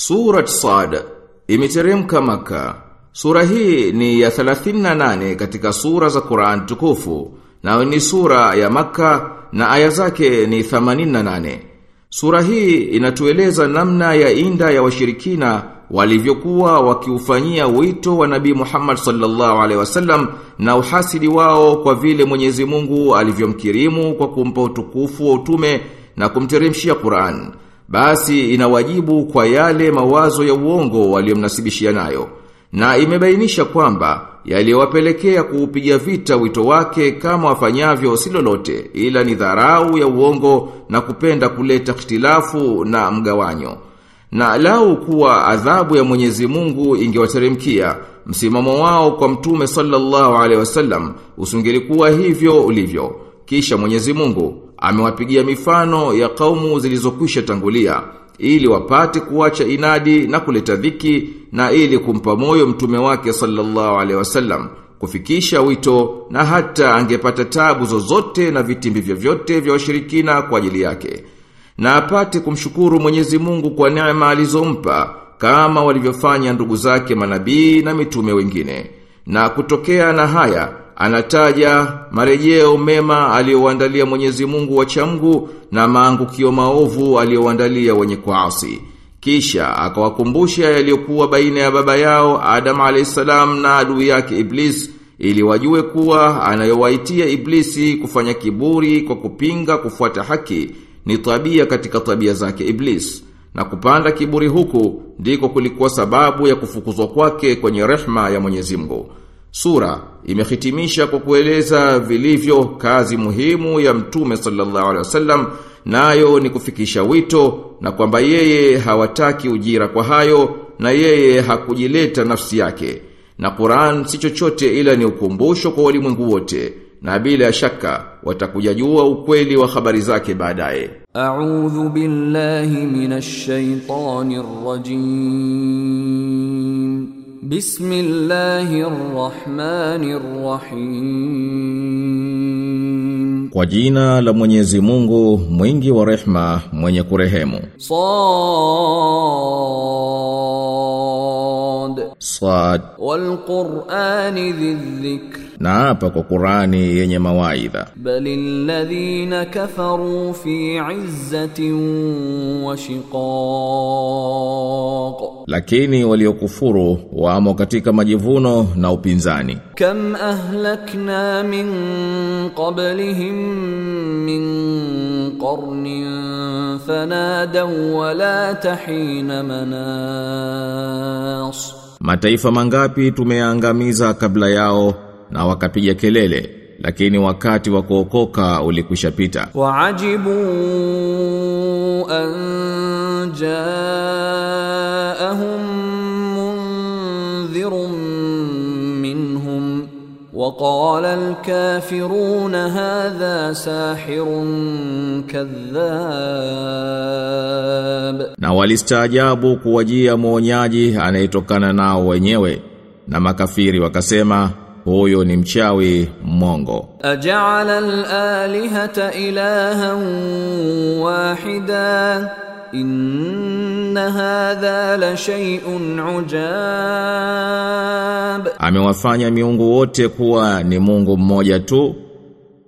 Surat Sad imeteremka Maka. Sura hii ni ya 38 katika sura za Qur'an tukufu na ni sura ya Maka na aya zake ni 88. Sura hii inatueleza namna ya inda ya washirikina walivyokuwa wakiufanyia wito wa Nabii Muhammad sallallahu alaihi wasallam na uhasidi wao kwa vile Mwenyezi Mungu alivyomkirimu kwa kumpa utukufu wa utume na kumteremshia Qur'an. Basi inawajibu kwa yale mawazo ya uongo waliomnasibishia nayo. Na imebainisha kwamba yaliyowapelekea kuupiga vita wito wake kama wafanyavyo si lolote ila ni dharau ya uongo na kupenda kuleta ikhtilafu na mgawanyo. Na lau kuwa adhabu ya Mwenyezi Mungu ingewateremkia, msimamo wao kwa Mtume sallallahu alaihi wasallam usingelikuwa hivyo ulivyo. Kisha Mwenyezi Mungu amewapigia mifano ya kaumu zilizokwisha tangulia ili wapate kuacha inadi na kuleta dhiki na ili kumpa moyo mtume wake sallallahu alaihi wasallam kufikisha wito na hata angepata tabu zozote na vitimbi vyovyote vya washirikina kwa ajili yake na apate kumshukuru Mwenyezi Mungu kwa neema alizompa kama walivyofanya ndugu zake manabii na mitume wengine. Na kutokea na haya anataja marejeo mema aliyowaandalia Mwenyezi Mungu wachamgu na maangukio maovu aliyowaandalia wenye kuasi. Kisha akawakumbusha yaliyokuwa baina ya baba yao Adam alayhisalam na adui yake Iblis ili wajue kuwa anayowaitia Iblisi kufanya kiburi kwa kupinga kufuata haki ni tabia katika tabia zake Iblis. Na kupanda kiburi huku ndiko kulikuwa sababu ya kufukuzwa kwake kwenye rehma ya Mwenyezi Mungu. Sura imehitimisha kwa kueleza vilivyo kazi muhimu ya Mtume sallallahu alaihi wasallam nayo ni kufikisha wito na kwamba yeye hawataki ujira kwa hayo na yeye hakujileta nafsi yake. Na Qur'an si chochote ila ni ukumbusho kwa walimwengu wote na bila ya shaka watakujajua ukweli wa habari zake baadaye. A'udhu billahi minash shaitani rajim. Kwa jina la Mwenyezi Mungu, mwingi wa rehma, mwenye kurehemu. Sad. Sad. Wal Qur'ani dhikr. Na hapa kwa Qur'ani yenye mawaidha. Balil ladhina kafaru fi 'izzatin wa shiqaq. Lakini waliokufuru wamo katika majivuno na upinzani. Kam ahlakna min qablihim min qarnin fanadaw wa la tahina manas. Mataifa mangapi tumeangamiza kabla yao na wakapiga kelele lakini wakati wa kuokoka ulikwishapita. Waajibu an وقال الكافرون هذا ساحر كذاب Na walistaajabu kuwajia mwonyaji anayetokana nao wenyewe na makafiri wakasema huyo ni mchawi mmongo. أجعل الآلهة إلها واحدا إن هذا لشيء عجاب Amewafanya miungu wote kuwa ni Mungu mmoja tu.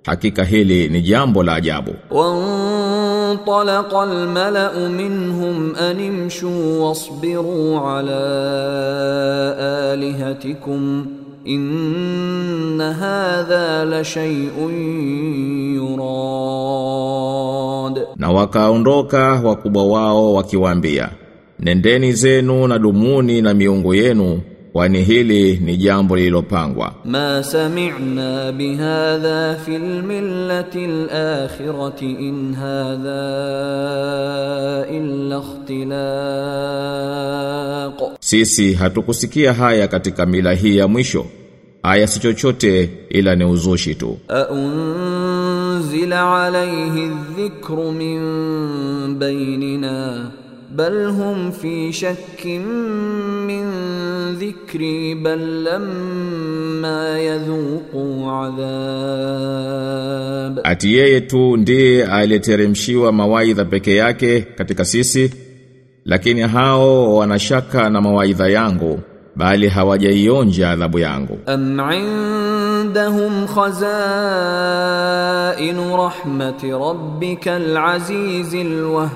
Hakika hili ni jambo la ajabu. وانطلق الملأ منهم أن امشوا واصبروا على آلهتكم inna hadha la shay'un yurad na wakaondoka wakubwa wao wakiwaambia nendeni zenu na dumuni na miungu yenu kwani hili ni jambo lililopangwa. Ma sami'na bihadha fil millati al-akhirati in hadha illa ikhtilaq. Sisi hatukusikia haya katika mila hii ya mwisho. Haya si chochote ila ni uzushi tu. unzila alayhi dhikru min bainina bal hum fi shakkin min dhikri bal lamma yadhuqu adhab, ati yeye tu ndiye aliyeteremshiwa mawaidha peke yake katika sisi, lakini hao wanashaka na mawaidha yangu bali hawajaionja adhabu yangu. Am indahum khazain rahmati rabbikal azizil wahhab.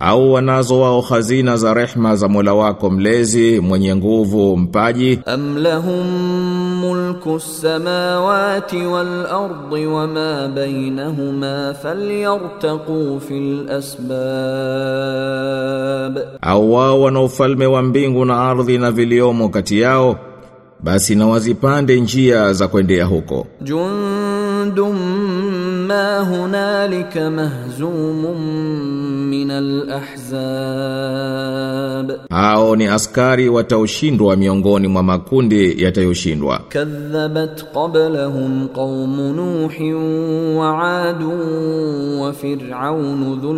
Au wanazo wao khazina za rehma za Mola wako mlezi mwenye nguvu mpaji? Am lahum mulku samawati wal ardi wama bainahuma falyartaqu fil asbab, au wao wana ufalme wa mbingu na ardhi na viliomo kati yao, basi na wazipande njia za kwendea huko. Jundum ما هنالك مهزوم من الأحزاب hao ni askari wataoshindwa miongoni mwa makundi yatayoshindwa كذبت قبلهم قوم نوح وعاد وفرعون ذو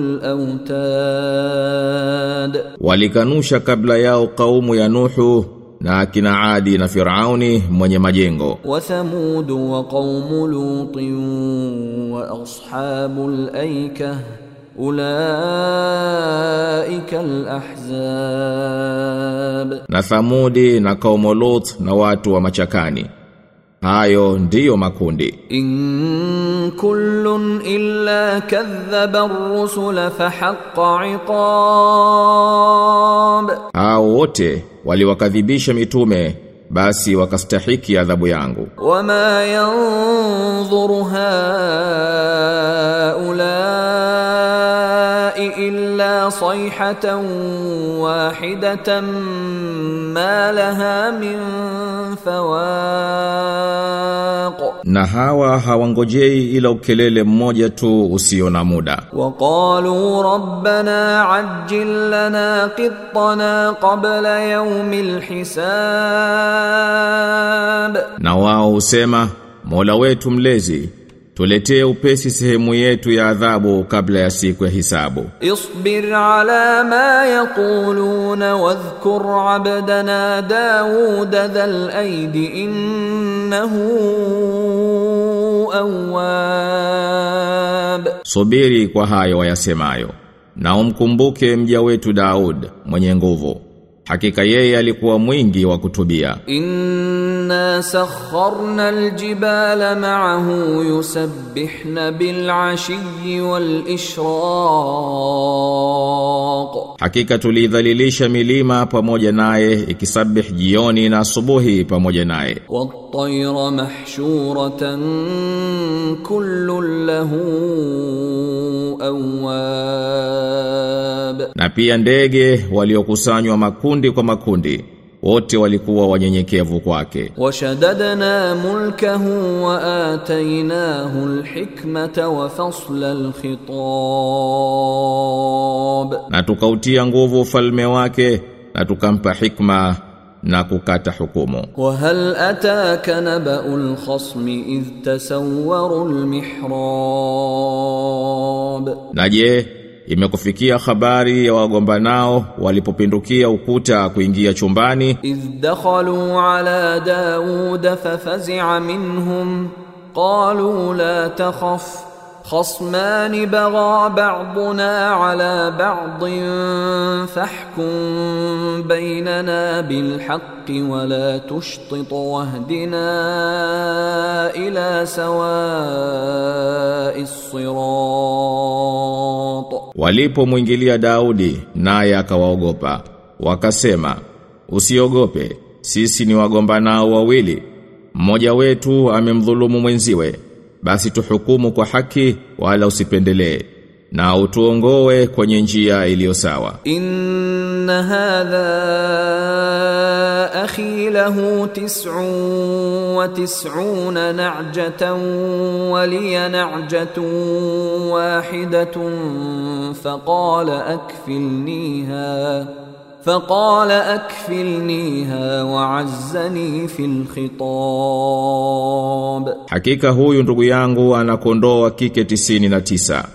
الأوتاد walikanusha kabla yao kaumu ya Nuhu na kina Adi na Firauni mwenye majengo. Wa Thamud wa qaum Lut wa ashabul aika ulaika al ahzab na Thamudi na kaumu Lut na watu wa machakani. Hayo ndiyo makundi. In kullun illa kadhaba ar-rusula fahaqqa iqab. Hao wote waliwakadhibisha mitume basi wakastahiki adhabu yangu. Wama yanzuru haula إلا صيحة واحدة ما لها من فواق na hawa hawangojei ila ukelele mmoja tu usio na muda وقالوا ربنا عجل لنا قطنا قبل يوم الحساب na wao husema Mola wetu mlezi Tuletee upesi sehemu yetu ya adhabu kabla ya siku ya hisabu. Isbir ala ma yaquluna wadhkur abdana Daud dhal aidi innahu awwab. Subiri kwa hayo wayasemayo. Na umkumbuke mja wetu Daud mwenye nguvu. Hakika yeye alikuwa mwingi wa kutubia. In إنا سخرنا الجبال معه يسبحن بالعشي والإشراق hakika tulidhalilisha milima pamoja naye ikisabih jioni na asubuhi pamoja naye والطير محشورة كل له أواب na pia ndege waliokusanywa makundi kwa makundi wote walikuwa wanyenyekevu kwake. Washadadna mulkahu wa atainahu alhikmata wa fasla alkhitab. Na tukautia nguvu ufalme wake na tukampa hikma na kukata hukumu. Wa hal ataka nabau alkhasmi idh tasawwaru almihrab, Na je, imekufikia habari ya wagombanao walipopindukia ukuta kuingia chumbani. Izdakhalu ala daud fafazi'a minhum. Qalu la takhaf. خصمان بغى بعضنا على بعض فاحكم بيننا بالحق ولا تشطط واهدنا إلى سواء الصراط walipomwingilia Daudi naye akawaogopa wakasema usiogope sisi ni wagombanao wawili mmoja wetu amemdhulumu mwenziwe basi tuhukumu kwa haki wala usipendelee na utuongoe kwenye njia iliyo sawa. Inna hadha akhi lahu tis'un wa tis'una na'jatan wa li na'jatun wahidatun faqala akfilniha. فقال أكفلنيها وعزني في الخطاب Hakika huyu ndugu yangu ana kondoo wa kike tisini na tisa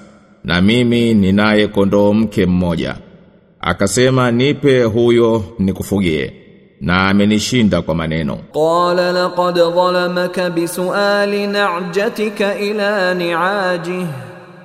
na mimi ninaye kondoo mke mmoja. Akasema nipe huyo nikufugie na amenishinda kwa maneno. قال لقد ظلمك بسؤال نعجتك إلى نعاجه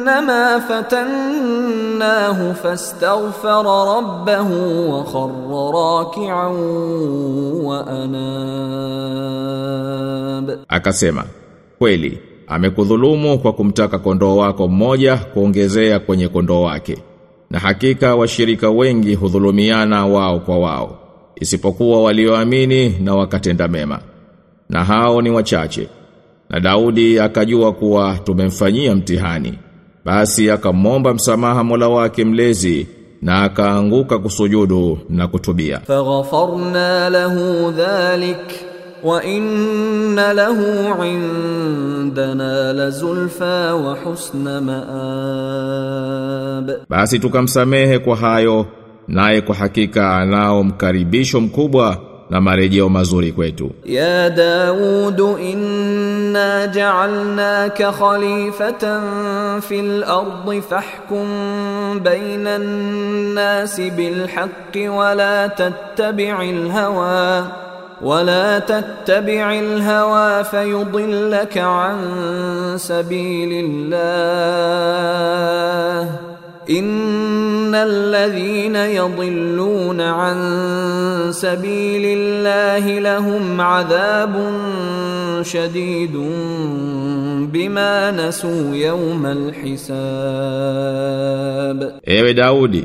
أنما فتناه فاستغفر ربه وخر راكعا وأناب Akasema, kweli, amekudhulumu kwa kumtaka kondoo wako mmoja kuongezea kwenye kondoo wake. Na hakika washirika wengi hudhulumiana wao kwa wao, isipokuwa walioamini na wakatenda mema. Na hao ni wachache. Na Daudi akajua kuwa tumemfanyia mtihani. Basi akamomba msamaha Mola wake mlezi na akaanguka kusujudu na kutubia. Faghfarna lahu dhalik wa inna lahu indana lazulfa wa husna maab. Basi tukamsamehe kwa hayo naye kwa hakika anao mkaribisho mkubwa na marejeo mazuri kwetu. Ya Daud inna ja'alnaka khalifatan fil ardi fahkum baina an-nasi bil haqqi wa la tattabi'il hawa ولا تتبع الهوى فيضلك عن سبيل الله ان الذين يضلون عن سبيل الله لهم عذاب شديد بما نسوا يوم الحساب Ewe Daudi,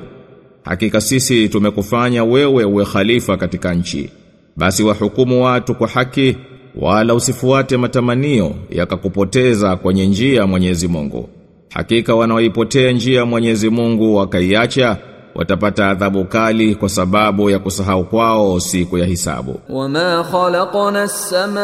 hakika sisi tumekufanya wewe uwe khalifa katika nchi. Basi wahukumu watu kwa haki wala usifuate matamanio yakakupoteza kwenye njia ya Mwenyezi Mungu. Hakika wanaoipotea njia Mwenyezi Mungu wakaiacha watapata adhabu kali kwa sababu ya kusahau kwao siku ya hisabu. Wama khalaqna as-samaa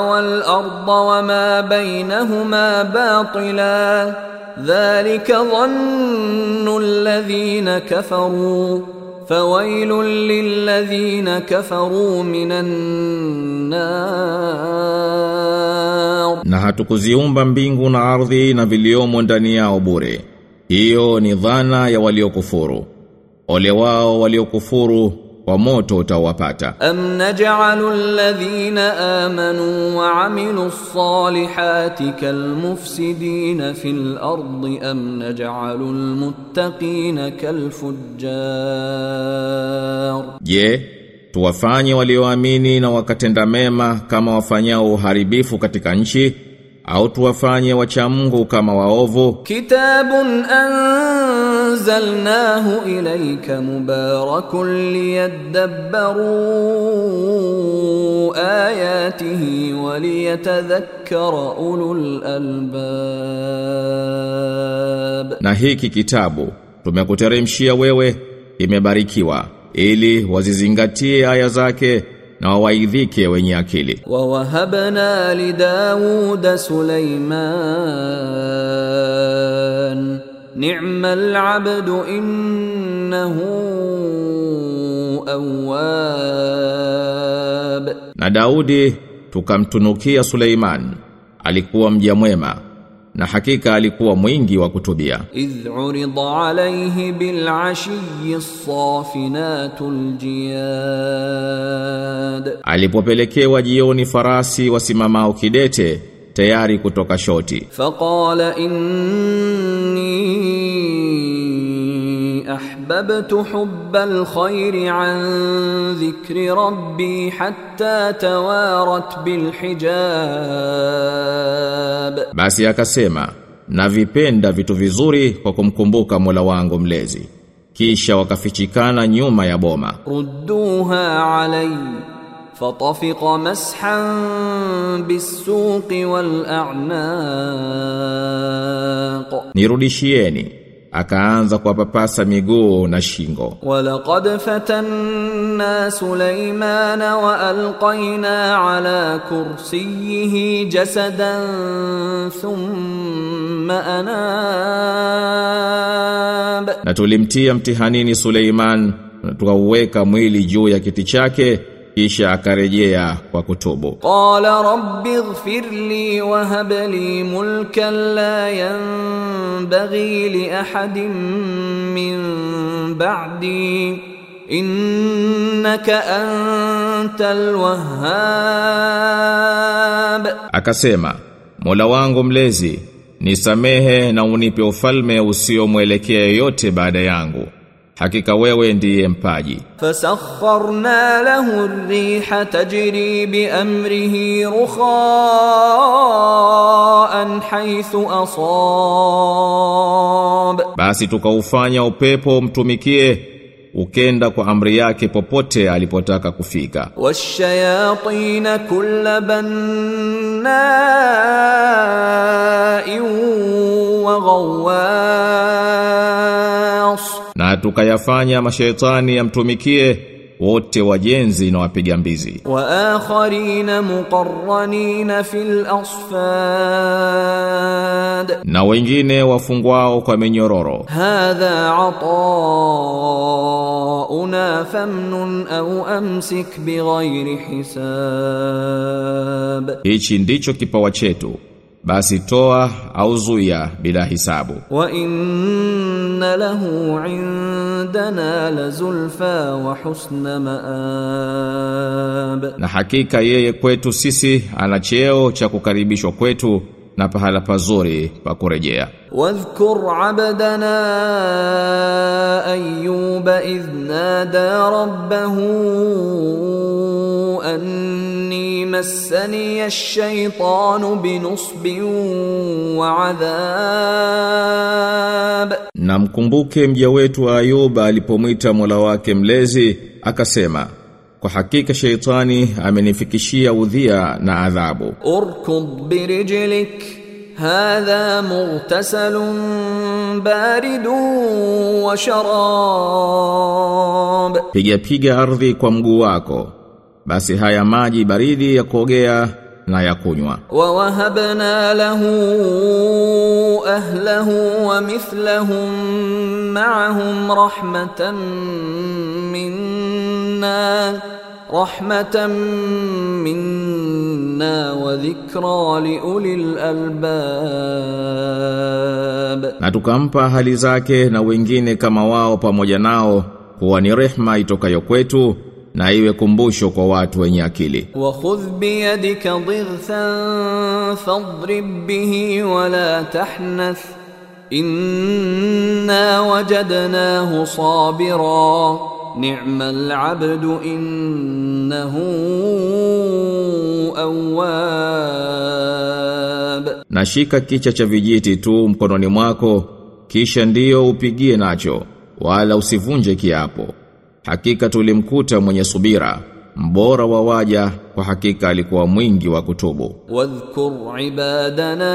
wal arda wama bainahuma batila dhalika dhannu alladhina kafaroo فويل للذين كفروا من النار Na hatukuziumba mbingu na ardhi na viliomo ndani yao bure. Hiyo ni dhana ya waliokufuru. Ole wao waliokufuru wa moto utawapata. Am naj'alu alladhina amanu wa amilu ssalihati kalmufsidina fil ardi am naj'alu almuttaqin kal fujjar Je, tuwafanye walioamini na wakatenda mema kama wafanyao uharibifu katika nchi au tuwafanye wacha Mungu kama waovu? Kitabun an anzalnahu ilayka mubarakun liyadabbaru ayatihi wa liyatadhakkara ulul albab, na hiki kitabu tumekuteremshia wewe imebarikiwa ili wazizingatie aya zake na wawaidhike wenye akili. Wa wahabna li Daud Sulaiman ni'mal abdu innahu awwab. Na Daudi tukamtunukia Suleiman alikuwa mja mwema na hakika alikuwa mwingi wa kutubia. Idh urida alayhi bil ashiyyi safinatul jiyad, alipopelekewa jioni farasi wasimamao kidete tayari kutoka shoti. Faqala in أحببت حب الخير عن ذكر ربي حتى توارت بالحجاب Basi akasema, navipenda vitu vizuri kwa kumkumbuka Mola wangu mlezi. Kisha wakafichikana nyuma ya boma. ردوها علي فطفق مسحا بالسوق والأعناق Nirudishieni. Akaanza kuwapapasa miguu na shingo. ولقد فتنا سليمان والقينا على كرسيه جسدا ثم اناب Na tulimtia mtihanini Suleiman na tukauweka mwili juu ya kiti chake kisha akarejea kwa kutubu. Qala rabbi ighfirli wa habli mulkan la yanbaghi li ahadin min ba'di. Innaka antal wahhab, akasema Mola wangu mlezi nisamehe na unipe ufalme usiomwelekea yote baada yangu hakika wewe ndiye mpaji. Fasakharna lahu ar-riha tajri bi amrihi rukhaan haythu asab, basi tukaufanya upepo mtumikie ukenda kwa amri yake popote alipotaka kufika. Washayatin kullabanna wa ghawwan na tukayafanya mashaitani yamtumikie wote wajenzi na wapiga mbizi. Wa akharina muqarranin fil asfad. Na wengine wafungwao kwa minyororo. Hadha ataa famnun au amsik bighairi hisab. Hichi ndicho kipawa chetu. Basi toa au zuia bila hisabu. Wa in inna lahu indana lazulfa wa husna maab, na hakika yeye kwetu sisi ana cheo cha kukaribishwa kwetu na pahala pazuri pa kurejea. Wadhkur abdana Ayyuba idh nada rabbahu anni massani ash-shaytanu binusbin wa adhab, namkumbuke mja wetu Ayuba alipomwita Mola wake mlezi akasema kwa hakika sheitani amenifikishia udhia na adhabu. Urkub birijlik hadha mughtasalun baridun wa sharab. Piga piga ardhi kwa mguu wako basi haya maji baridi ya kuogea na ya kunywa. Wa wahabna lahu ahlahu wa mithlahum ma'ahum rahmatan minna منا رحمه منا وذكرى لاولي الالباب na tukampa hali zake na wengine kama wao pamoja nao kuwa ni rehma itokayo kwetu na iwe kumbusho kwa watu wenye akili وخذ بيدك ضغثا فاضرب به ولا تحنث إنا وجدناه صابرا ni'mal abdu innahu awwab, na shika kicha cha vijiti tu mkononi mwako, kisha ndio upigie nacho, wala usivunje kiapo. Hakika tulimkuta mwenye subira mbora wa waja kwa hakika alikuwa mwingi wa kutubu. Wadhkur ibadana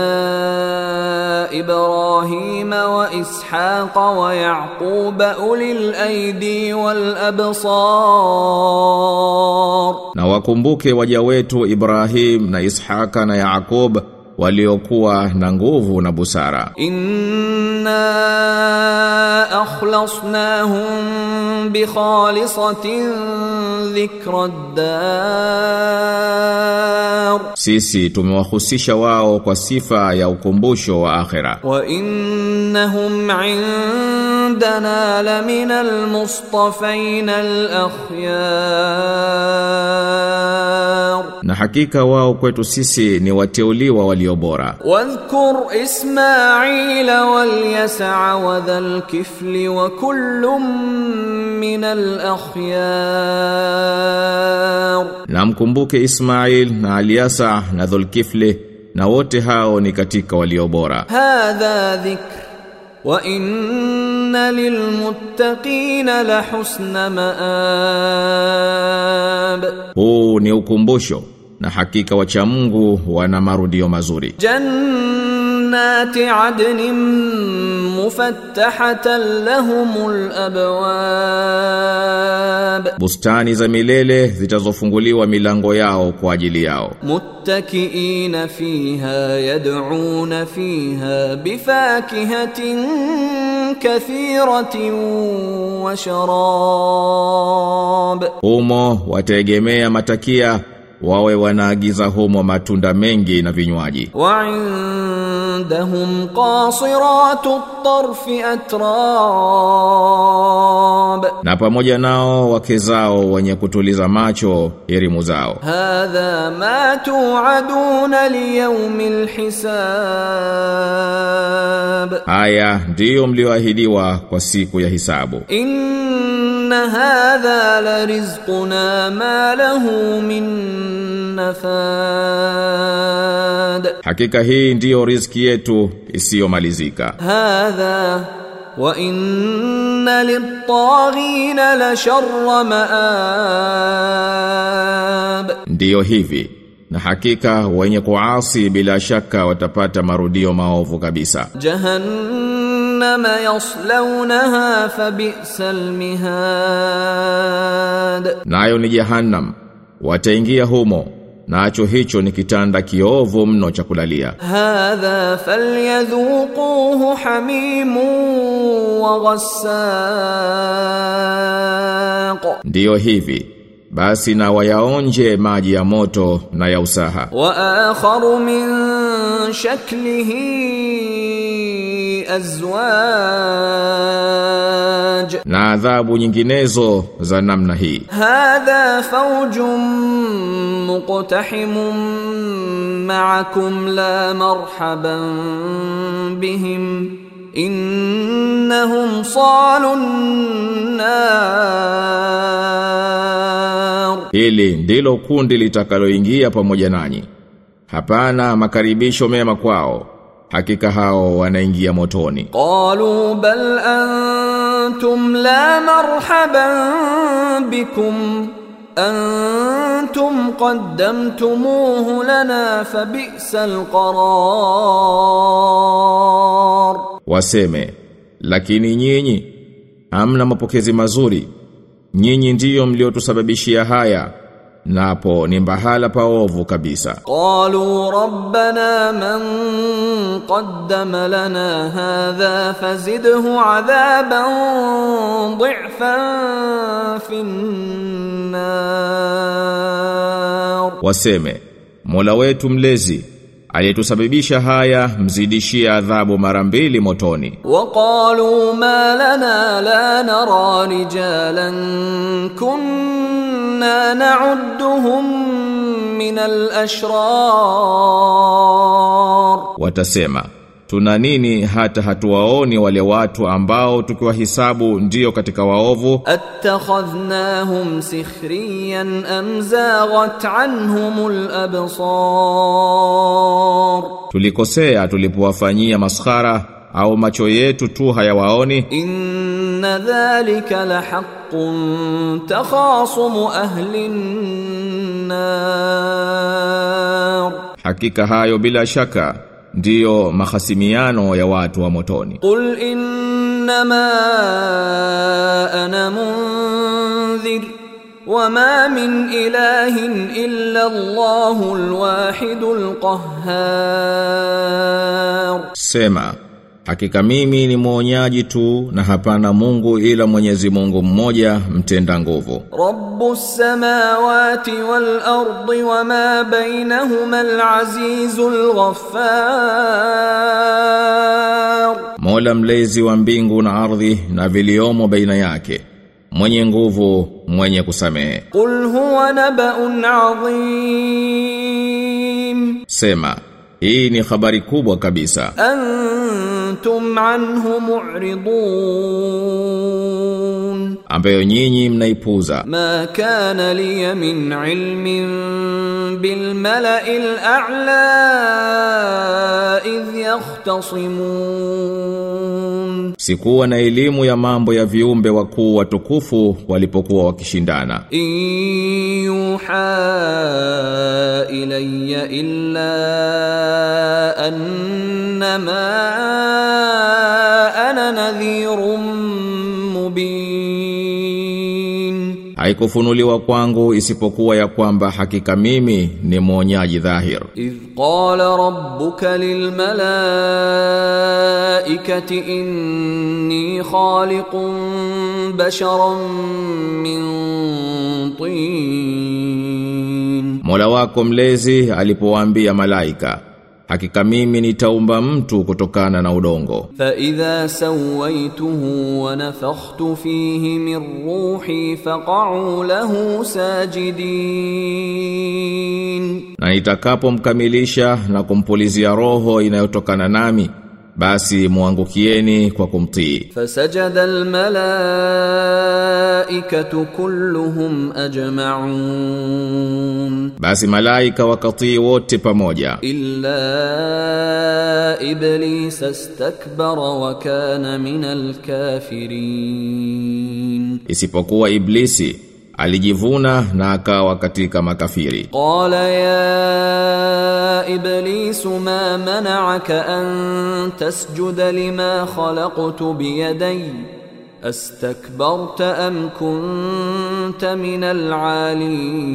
ibrahim wa ishaq wa yaqub ulil aidi wal absar. Na wakumbuke waja wetu ibrahim na ishaqa na yaqub waliokuwa na nguvu na busara. Inna akhlasnahum bi khalisatin dhikradar sisi tumewahusisha wao kwa sifa ya ukumbusho wa akhira wa innahum indana la min almustafain alakhyar na hakika wao kwetu sisi ni wateuliwa wali iliyo bora. Wadhkur Ismail wal Yas'a wa dhal kifli wa kullum min al akhyar. Na mkumbuke Ismail na al na dhul kifli na wote hao ni katika walio bora. Hadha dhikr wa inna lil la husna maab. Huu ni ukumbusho na hakika wacha Mungu wana marudio mazuri. Jannati adnin mufattahatan lahumul abwab, bustani za milele zitazofunguliwa milango yao kwa ajili yao. Muttakiina fiha yad'una fiha bifakihatin kathiratin wa sharab, umo wategemea matakia wawe wanaagiza humo matunda mengi na vinywaji. Wa indahum qasiratut tarfi atraa khatab na pamoja nao wake zao wenye kutuliza macho elimu zao. Hadha ma tuaduna liyawmil hisab. Haya ndio mlioahidiwa kwa siku ya hisabu. In hadha la rizquna ma lahu min nafad hakika hii ndiyo riziki yetu isiyomalizika. Hadha وإن للطاغين لشر مآب Ndiyo hivi. Na hakika wenye kuasi bila shaka watapata marudio maovu kabisa. جهنم يصلونها فبئس المهاد Nayo ni jahannam. Wataingia humo. Nacho hicho ni kitanda kiovu mno cha kulalia. هذا فليذوقوه حميم wagassaq Ndiyo hivi basi na wayaonje maji ya moto na ya usaha. Wa akharu min shaklihi azwaj. Na adhabu nyinginezo za namna hii. Hadha fawjum muqtahimun ma'akum la marhaban bihim innahum salun nar hili ndilo kundi litakaloingia pamoja nanyi. Hapana makaribisho mema kwao. Hakika hao wanaingia motoni. Qalu bal antum la marhaban bikum. Antum qaddamtumuhu lana fabi'sa alqarar waseme lakini nyinyi hamna mapokezi mazuri. Nyinyi ndiyo mliotusababishia haya napo ni mbahala paovu kabisa. Qalu rabbana man qaddama lana hadha fazidhu adhaban dhifan waseme mola wetu mlezi aliyetusababisha haya mzidishie adhabu mara mbili motoni. Waqalu ma lana la nara rijalan kunna na'udduhum min al-ashrar watasema Tuna nini hata hatuwaoni wale watu ambao tukiwahisabu ndio katika waovu? Attakhadhnahum sikhriyan am zaghat anhumul absar, tulikosea tulipowafanyia maskhara au macho yetu tu hayawaoni? Inna dhalika la haqqun takhasum ahlinna hakika hayo bila shaka ndiyo mahasimiano ya watu wa motoni. Qul innama ana mundhir wama min ilahin illa Allahul wahidul qahhar. Sema Hakika mimi ni muonyaji tu na hapana Mungu ila Mwenyezi Mungu mmoja mtenda nguvu. Rabbus samawati wal ardi wama bainahuma al azizul ghaffar. Mola mlezi wa mbingu na ardhi na viliomo baina yake. Mwenye nguvu, mwenye kusamehe. Qul huwa nabaun adhim. Sema hii ni habari kubwa kabisa. Antum anhu mu'ridun, ambayo nyinyi mnaipuza. Ma kana li min ilmin bil mala'i a'la idh yahtasimun, sikuwa na elimu ya mambo ya viumbe wakuu watukufu walipokuwa wakishindana. Yuha ilayya illa innama ana nadhirun mubin haikufunuliwa kwangu isipokuwa ya kwamba hakika mimi ni mwonyaji dhahir idh qala rabbuka lil malaikati inni khaliqun basharan min tin Mola wako mlezi alipowaambia malaika Hakika mimi nitaumba mtu kutokana na udongo. Fa idha sawaituhu wa nafakhtu fihi min ruhi faqa'u lahu sajidin. Na nitakapomkamilisha na kumpulizia roho inayotokana nami basi muangukieni kwa kumtii. Fasajada almalaikatu kulluhum ajma'un, basi malaika wakatii wote pamoja. Illa iblis astakbara wa kana min alkafirin, isipokuwa iblisi alijivuna na akawa katika makafiri. Qala ya iblis ma mana'aka an tasjuda lima khalaqtu bi yaday astakbarta am kunta min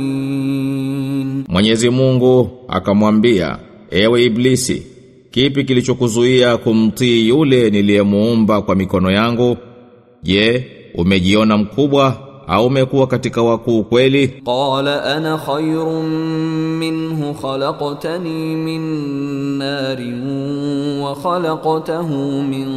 alalin, Mwenyezi Mungu akamwambia ewe Iblisi, kipi kilichokuzuia kumtii yule niliyemuumba kwa mikono yangu? Je, umejiona mkubwa au umekuwa katika wakuu kweli? Qala ana khayrun minhu khalaqtani min narin wa khalaqtahu min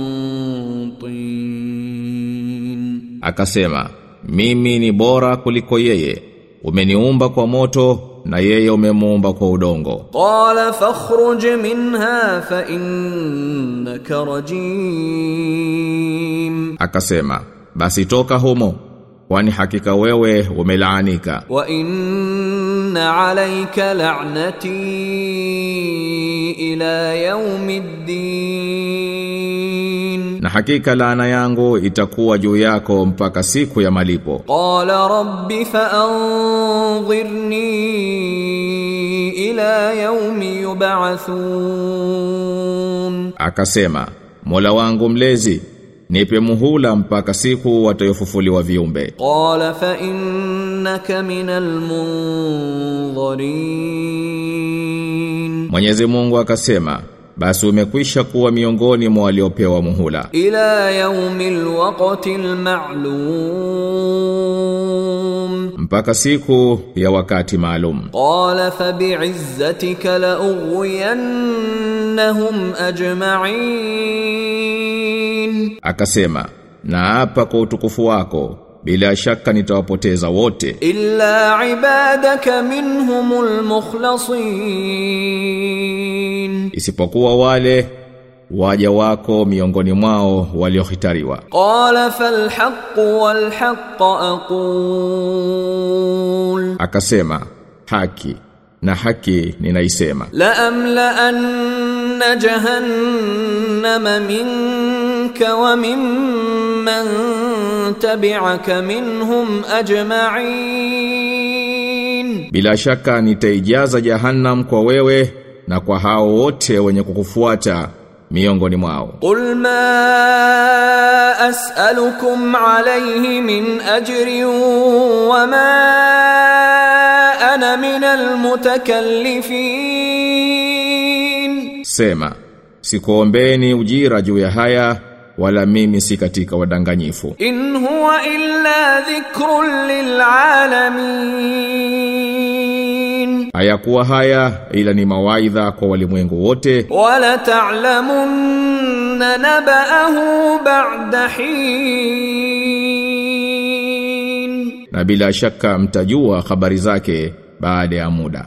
tin, akasema mimi ni bora kuliko yeye, umeniumba kwa moto na yeye umemuumba kwa udongo. Qala fakhruj minha fa innaka rajim, akasema basi toka humo kwani hakika wewe umelaanika wa inna alayka la'nati ila yaumiddin na hakika laana yangu itakuwa juu yako mpaka siku ya malipo. Qala rabbi fa'anzirni ila yawmi yub'athun. Akasema mola wangu mlezi nipe muhula mpaka siku watayofufuliwa viumbe. Qala fa innaka minal munzirin. Mwenyezi Mungu akasema basi umekwisha kuwa miongoni mwa waliopewa muhula. Ila yaumil waqtil ma'lum mpaka siku ya wakati maalum. Qala fa bi'izzatika la ughwiyannahum ajma'in, akasema na hapa kwa utukufu wako bila shaka nitawapoteza wote. Illa ibadaka minhumul mukhlasin. Isipokuwa wale waja wako miongoni mwao waliohitariwa. Qala falhaq walhaq aqul, akasema haki na haki ninaisema. La amla anna jahannam minka wa mimman tabi'aka minhum ajma'in, bila shaka nitaijaza jahannam kwa wewe na kwa hao wote wenye kukufuata miongoni mwao. Qul ma as'alukum alayhi min ajri wa ma ana min almutakallifin, sema sikuombeni ujira juu ya haya wala mimi si katika wadanganyifu. In huwa illa dhikrun lil alamin hayakuwa haya ila ni mawaidha kwa walimwengu wote. Wala ta'lamunna naba'ahu ba'da hin. Na bila shaka mtajua habari zake baada ya muda.